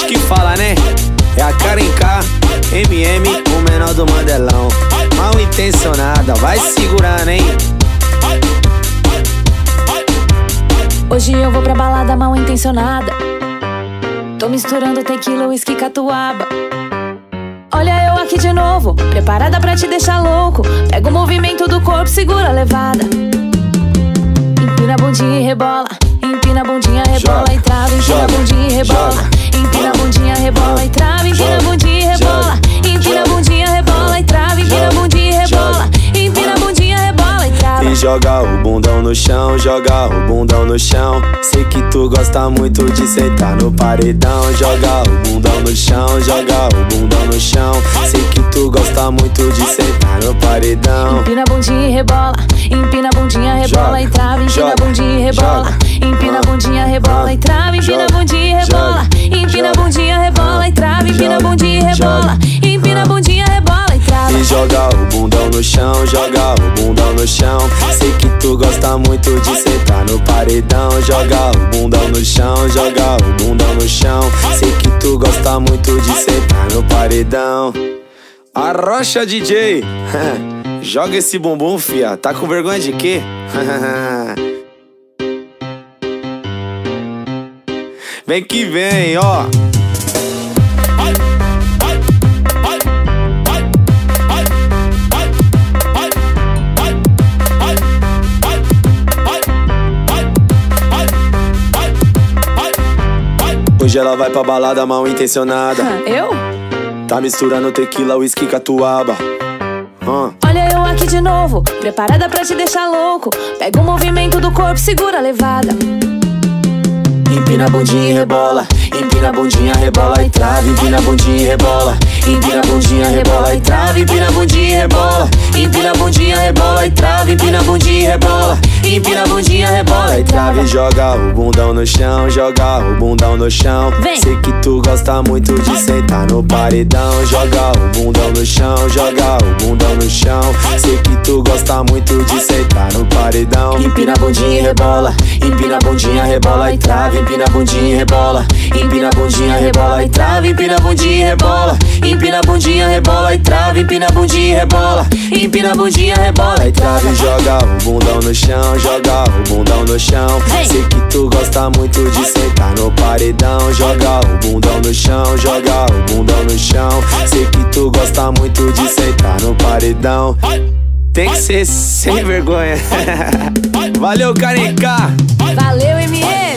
gente que fala, né? É a Karen K, MM, o menor do Mandelão. Mal intencionada, vai segurando, hein? Hoje eu vou pra balada mal intencionada. Tô misturando tequila, whisky, catuaba. Olha eu aqui de novo, preparada pra te deixar louco. Pega o movimento do corpo, segura a levada. Empina a bundinha e rebola. Empina a bundinha, rebola Joga, e trava. Empina a joga, bundinha e rebola. joga. Joga o bundão no chão, joga o bundão no chão. Sei que tu gosta muito de sentar no paredão. Joga o bundão no chão, joga o bundão no chão. Sei que tu gosta muito de sentar no paredão. Empina a bundinha e rebola, empina a bundinha, rebola e trava, empina a bundinha e rebola, empina a bundinha, rebola e trava, empina a bundinha e rebola, empina a bundinha, rebola e trava, empina a bundinha e rebola, empina a bundinha, rebola e trava. E joga o bundão no chão, joga muito de sentar no paredão. Joga o bundão no chão, joga o bundão no chão. Sei que tu gosta muito de sentar no paredão. Arrocha DJ, joga esse bumbum, fia. Tá com vergonha de quê? Vem que vem, ó. Hoje ela vai pra balada mal intencionada. Eu? Tá misturando tequila, whisky, catuaba. Ah. Olha eu aqui de novo, preparada pra te deixar louco. Pega o movimento do corpo, segura a levada. Empina a bundinha e rebola, empina a bundinha, rebola e trava, empina a bundinha e rebola, empina a bundinha, rebola e trava, empina a bundinha e rebola, empina a bundinha, rebola e trava, empina a bundinha e rebola, empina a bundinha, rebola e trava. E joga o bundão no chão, joga o bundão no chão. Vem. Sei que tu gosta muito de sentar no paredão, joga o bundão no chão, joga o bundão no chão. Sei que tu gosta muito de sentar no paredão. Empina a bundinha e rebola, empina a bundinha, rebola e trava, empina a bundinha e rebola, empina a bundinha, rebola e trava, empina a bundinha e rebola, empina a bundinha, rebola e trava, empina a bundinha e rebola, empina a bundinha, rebola e trava. E joga o bundão no chão, joga o bundão no chão. Sei que tu gosta muito de sentar no paredão, joga o bundão no chão, joga o bundão no chão. Sei que tu gosta muito de sentar no paredão. Tem que ser sem vergonha. Valeu, Karenka! Valeu!